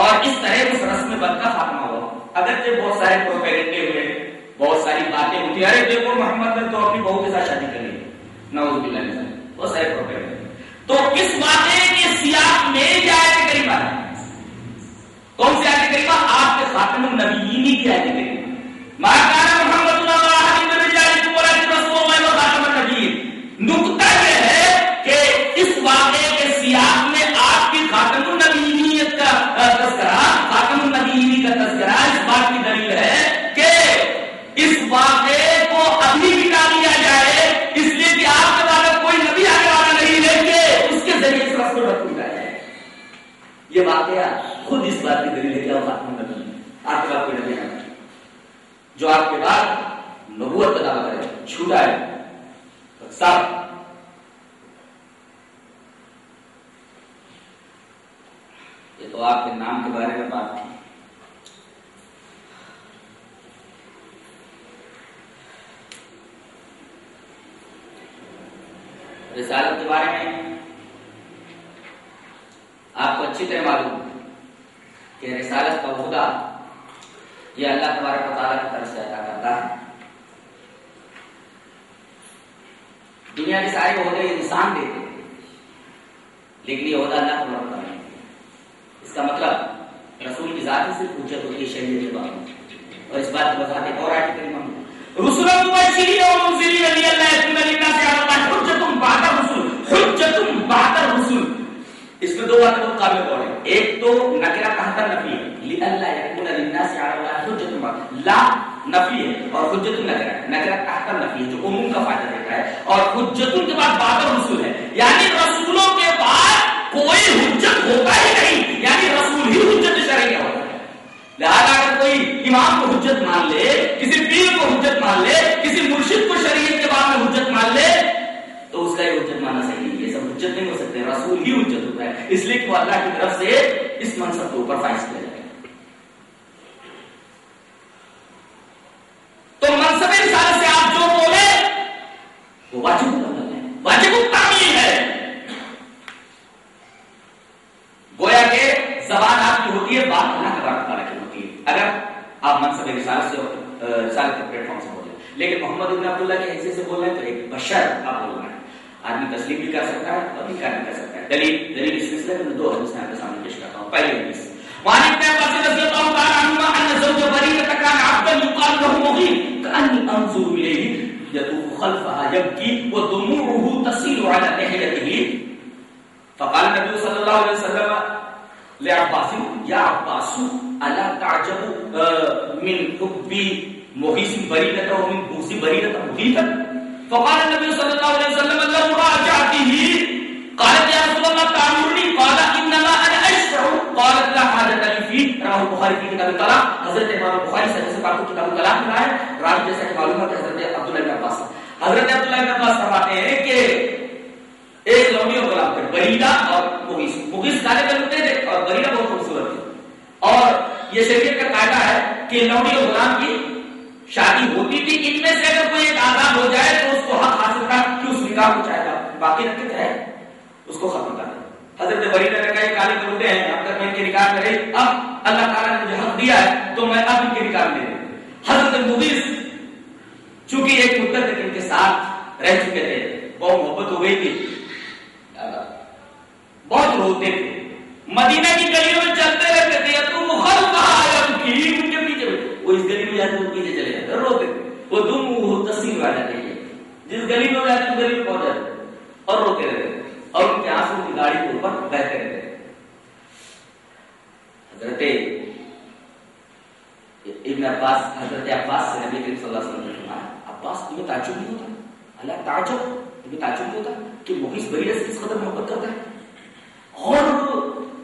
اور اس طرح اس رسم بد کا خاتمہ ہوا۔ اگرچہ بہت سارے پروپیگنڈے ہوئے، بہت ساری باتیں ہوتی ارے دیکھو، محمد نے تو اپنی بہو کے ساتھ شادی کر لی۔ نوز باللہ نے بہت سارے پروپیگنڈے تو اس واقعے کے سیاق میں کیا آیت کریمہ ہے۔ کون سی آیت کریمہ؟ آپ کے خاتم النبیین کی آیت کریمہ۔ ما کان محمد اس لیے کہ وہ اللہ کی طرف سے اس منصب کے اوپر فائز کیا جائے تو منصب رسالت سے آپ جو بولے وہ واجب العمل ہے۔ واجب التعمیل ہے۔ گویا کہ زبان آپ کی ہوتی ہے، بات اللہ تبارک تعالیٰ کی ہوتی ہے۔ اگر آپ منصب رسالت سے، رسالت کے پلیٹ فارم سے بولے لیکن محمد ابن عبداللہ کے حیثیت سے بول رہے ہیں تو ایک بشر آپ بول رہے ہیں۔ آدمی تسلیم بھی کر سکتا ہے اور انکار بھی کر سکتا ہے۔ دلیل دلیل اس سلسلے میں دو حدیث آپ کے سامنے پیش کرتا ہوں پہلی حدیث وعن ابن عباس رضی اللہ تعالی عنہما ان زوج بريرة كان عبدا يقال له مغيث كأني انظر اليه يطوف خلفها يبكي ودموعه تسيل على لحيته فقال النبي صلى الله عليه وسلم لعباس يا عباس الا تعجب من حب مغيث بريرة ومن بغض بريرة مغيثا فقال النبي صلى الله عليه وسلم لو راجعته قالت يا رسول الله تعمرني قال انما انا اشفع. قالت، لا حاجة لي فيه رواه البخاري في كتاب الطلاق حضرت امام البخاری سے جیسے پاک کتاب الطلاق میں ہے راوی جیسا کہ معلوم ہے کہ حضرت عبداللہ بن عباس حضرت عبداللہ بن عباس فرماتے ہیں کہ ایک لوڈی اور غلام تھے بریدہ اور مغیث مغیث کالے کے لگتے تھے اور بریدہ بہت خوبصورت تھی۔ اور یہ شریعت کا قاعدہ ہے کہ لوڈی اور غلام کی شادی ہوتی تھی، ان میں سے اگر کوئی ایک آزاد ہو جائے تو اس کو حق حاصل تھا کہ اس نکاح کو چاہے گا۔ باقی رکھتے تھے اس کو ختم کر حضرت بریدہ نے کہا، یہ کالے کے ہیں، اب تک میں ان کے نکاح کرے اب اللہ تعالیٰ نے مجھے حق دیا ہے، تو میں اب ان کے نکاح لے حضرت مغیث چونکہ ایک مدت تک ان کے ساتھ رہ چکے تھے۔ بہت محبت ہو گئی تھی۔ بہت روتے تھے۔ مدینہ کی گلیوں میں چلتے رہتے تھے تم مخل کہا آیا ان کی ان کے پیچھے وہ اس گلی میں جاتے وہ پیچھے چلے جاتے روتے تھے وہ دم وہ تصویر آ جاتے ہیں جس گلی میں جاتے اس گلی میں پہنچ جاتے اور روتے رہتے اور ان کے آنسو کی گاڑی کے اوپر بہتے رہتے حضرت ابن عباس، حضرت عباس سے نبی کریم صلی اللہ علیہ وسلم نے فرمایا، عباس، تمہیں تعجب نہیں ہوتا؟ اللہ، تعجب؟ تمہیں تعجب نہیں ہوتا کہ مغیث بریرہ سے کس قدر محبت کرتا ہے؟ اور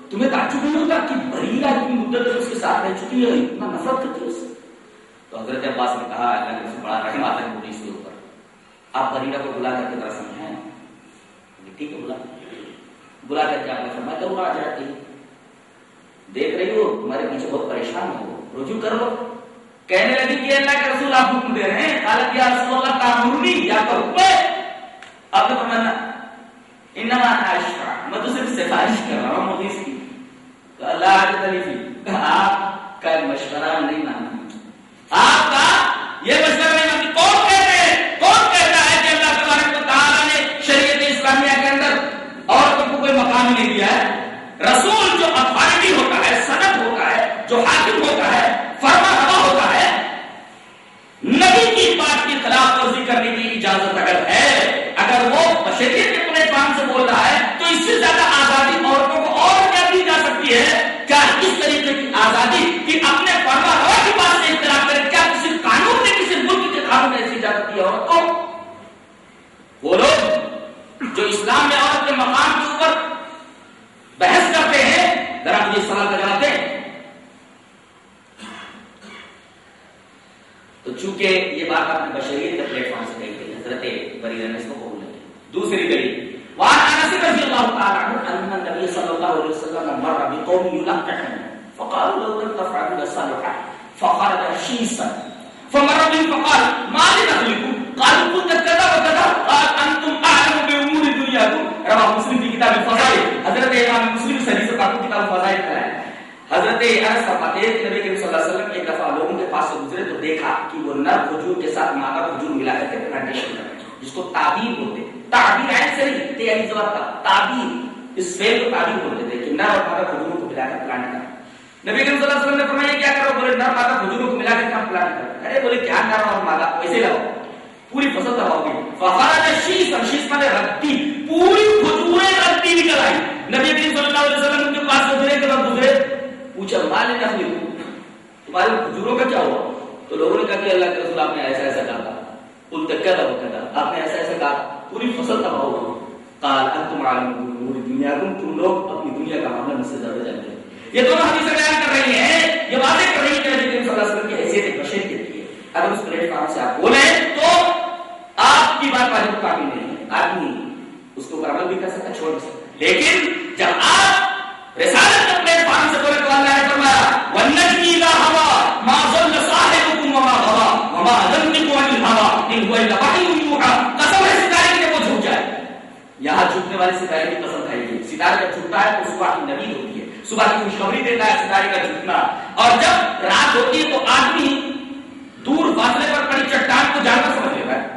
تمہیں تعجب نہیں ہوتا کہ بریرہ اتنی مدت اس کے ساتھ رہ چکی ہے اتنا نفرت کرتی ہے اس سے؟ تو حضرت عباس نے کہا، اللہ نے بڑا رحم آتا ہے مغیث آپ بریرہ کو بلا کر کے ذرا سمجھائیں ہاں۔ ٹھیک ہے، بلا۔ بلا کر کے آپ نے فرمایا ضرور آ جاتی۔ دیکھ رہی ہو تمہارے پیچھے بہت پریشان ہو۔ رجوع کر لو۔ کہنے لگی کہ اللہ کے رسول آپ حکم دے رہے ہیں۔ حالت یا رسول اللہ تعمرنی یا تو حکم ہے اب تو فرمانا انما انا میں تو صرف سفارش کر رہا ہوں مغیث کی۔ تو اللہ عز و آپ کا مشورہ نہیں ماننا آپ کا یہ مشورہ نہیں مانتی کون کہتے ہیں کون کہتا ہے کہ اللہ تبارک و تعالیٰ نے شریعت اسلامیہ کے اندر عورتوں کو کوئی مقام نہیں دیا ہے رسول جو اتھارٹی ہوتا ہے صنعت ہوتا ہے جو حاکم ہوتا ہے فرما ہوا ہوتا ہے نبی کی بات کی خلاف ورزی کرنے کی اجازت اگر ہے، اگر وہ بشریت کے پلیٹ فارم سے بول رہا ہے، تو اس سے زیادہ آزادی عورتوں کو اور کیا دی جا سکتی ہے؟ کیا اس طریقے کی آزادی کہ اپنے فرما ہوا کی بات سے اختلاف کرے؟ کیا کسی قانون نے، کسی ملک کے قانون نے ایسی اجازت دی ہے عورت کو؟ وہ لوگ جو اسلام میں عورت کے مقام کے اوپر بحث کرتے ہیں، ذرا مجھے سوال کا جواب دیں تو چونکہ یہ بات آپ نے بشریت کے پلیٹ فارم سے کہی گئی حضرت بری اس کو قبول نہیں دوسری دلیل، وعن انس رضی اللہ تعالی عنہ ان النبي صلی اللہ علیہ وسلم مر بقوم يلقحون فقالوا لو لم تفعلوا لصالحا فخرج شيسا فمر بهم فقال، ما لنخلكم قالوا كنت كذا وكذا. قال، انتم اعلم بامور دنياكم رواه مسلم في كتاب الفضائل. حضرت امام مسلم صحیح سے پاک کتاب الفضائل کا ہے حضرت انس فرماتے ہیں کہ نبی کریم صلی اللہ علیہ وسلم ایک دفعہ لوگوں کے پاس سے گزرے تو دیکھا کہ وہ نر کھجور کے ساتھ مادہ کھجور ملا کر کے پلانٹیشن کر جس کو تعبیر بولتے تعبیر عین سے نہیں، تیاری زبر کا تعبیر۔ اس فیل کو تعبیر بولتے تھے کہ نر اور مادہ کھجوروں کو ملا کر پلانٹ کرنا نبی کریم صلی اللہ علیہ وسلم نے فرمایا، کیا کرو؟ بولے نر مادہ کھجوروں کو ملا کر پلانٹ کرنا ارے بولے، کیا نر اور مادہ ویسے لگاؤ۔ پوری فصل تباہ ہوگی فخرج شیس اور شیس مانے رتی پوری کھجوریں رتی نکل آئی نبی کریم صلی اللہ علیہ وسلم کے پاس گزرے کے بعد گزرے، پوچھا، مال نخلی تمہارے کھجوروں کا کیا ہوا؟ تو لوگوں نے کہا کہ اللہ کے رسول آپ نے ایسا ایسا کہا ان تک کیا تھا آپ نے ایسا ایسا کہا، پوری فصل تباہ ہو گئی۔ قال، انتم عالم پوری دنیا کو تم لوگ اپنی دنیا کا معاملہ مجھ سے زیادہ جانتے ہیں۔ یہ دونوں حدیث بیان کر رہی ہیں، یہ واضح کر رہی ہے کہ نبی کریم صلی اللہ علیہ وسلم کی حیثیت ایک بشر کی ہے۔ اگر اس پلیٹ فارم سے آپ بولیں تو آپ کی بات واجب کافی نہیں ہے۔ آدمی اس کو عمل بھی کر سکتا چھوڑ بھی سکتا لیکن جب آپ رسالت کے پلیٹ فارم سے بولے تو اللہ نے فرمایا والنجم اذا هوى ما ضل صاحبكم وما غوى۔ وما ينطق ان هو الا وحي يوحى قسم ہے ستارے کی وہ جھوٹ جائے۔ یہاں جھوٹنے والے ستارے کی قسم کھائی گئی ستارے جب جھوٹتا ہے تو صبح کی نوید ہوتی ہے۔ صبح کی خوشخبری دیتا ہے ستارے کا جھوٹنا اور جب رات ہوتی ہے تو آدمی دور فاصلے پر پڑی چٹان کو جانور سمجھ لیتا ہے۔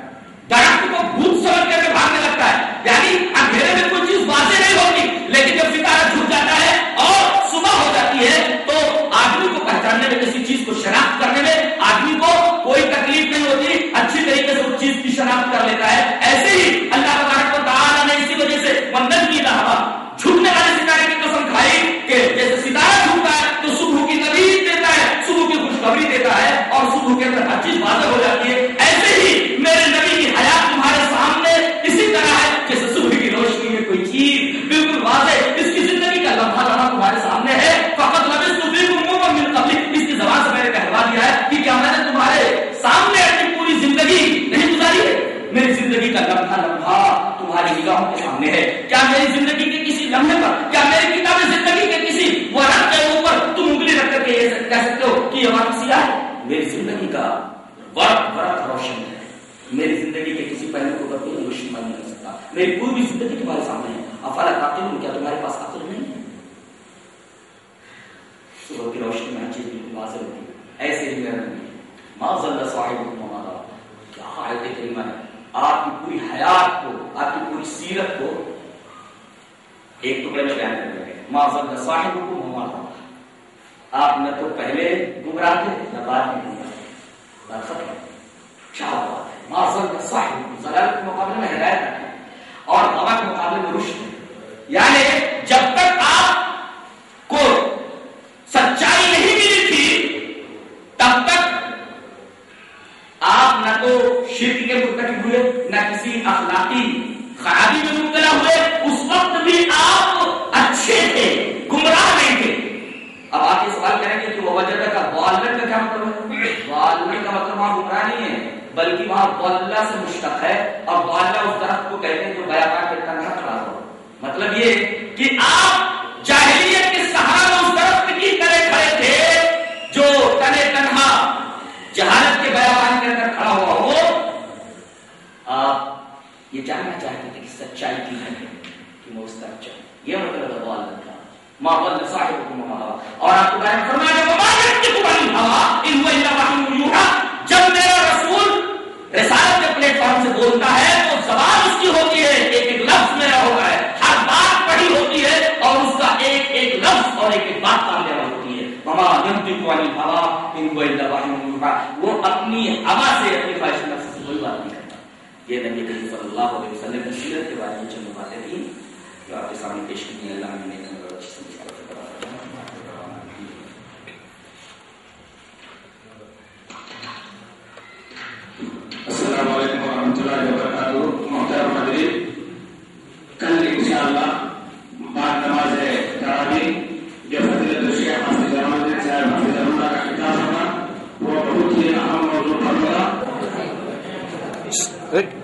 درخت کو بھوت سمجھ کر کے بھاگنے لگتا ہے۔ یعنی اندھیرے میں کوئی چیز واضح نہیں ہوتی، لیکن جب ستارہ جھوٹ جاتا ہے اور صبح ہو جاتی ہے تو آدمی کو پہچاننے میں کسی چیز کو شناخت کرنے میں آدمی کو کوئی تکلیف نہیں ہوتی، اچھی طریقے سے اس چیز کی شناخت کر لیتا ہے۔ ایسے ہی اللہ تبارک و تعالی نے اسی وجہ سے مندن کی نہ جھوٹنے والے ستارے کی قسم کھائی کہ جیسے ستارہ جھوٹتا ہے تو صبح کی تبدیل دیتا ہے، صبح کی خوشخبری دیتا ہے اور صبح کے اندر ہر چیز واضح ہو جاتی ہے۔ لمحے میری کتاب زندگی کے کسی ورق کے اوپر تم انگلی رکھ کر کے یہ کہہ سکتے ہو کہ یہ ورق سیاہ ہے؟ میری زندگی کا ورق ورق روشن ہے۔ میری زندگی کے کسی پہلو کو کوئی روشن نہیں کر سکتا۔ میری پوری زندگی تمہارے سامنے ہے۔ افلا قاتل کیا تمہارے پاس عقل نہیں ہے؟ صبح کی روشنی میں چیز بالکل واضح ہوتی ہے۔ ایسے ہی میرا نبی معاذ اللہ صاحب کیا آیت کریمہ ہے؟ آپ کی پوری حیات کو، آپ کی پوری سیرت کو ایک ٹکڑے میں بیان کر رہے ہیں معاذ صاحب کو ہمارا آپ نہ تو پہلے گمراہ تھے نہ بعد میں گمراہ بات کیا بات ہے؟ معاذ صاحب ضلال کے مقابلے میں ہدایت ہے اور ہوا کے مقابلے میں رشد یعنی جب تک آپ کو سچائی نہیں ملی تھی، تب تک آپ نہ تو شرک کے مرتکب ہوئے، نہ کسی اخلاقی خرابی میں اور اللہ سے مشتق ہے اور بالا اس درخت کو کہتے ہیں جو بیا کا کتنا تنہا کھڑا ہو۔ مطلب یہ کہ آپ جاہلیت کے سہارا اس درخت کی طرح کھڑے تھے جو تنے تنہا جہالت کے بیا کے اندر کھڑا ہوا ہو۔ آپ یہ جاننا چاہتے تھے کہ سچائی کی ہے کہ وہ اس طرف چاہیے یہ مطلب ہے بالا کا۔ ماں ماحول صاحب کو اور آپ کو بیان فرمایا ایک ایک بات کام ہوتی ہے۔ وما ينطق عن الهوى ان هو الا وہ اپنی ہوا سے اپنی خواہش نفس سے کوئی بات نہیں کرتا۔ یہ نبی کریم صلی اللہ علیہ وسلم کی سیرت کے بارے میں چند باتیں تھیں جو آپ کے سامنے پیش کی ہیں اللہ نے السلام علیکم Good.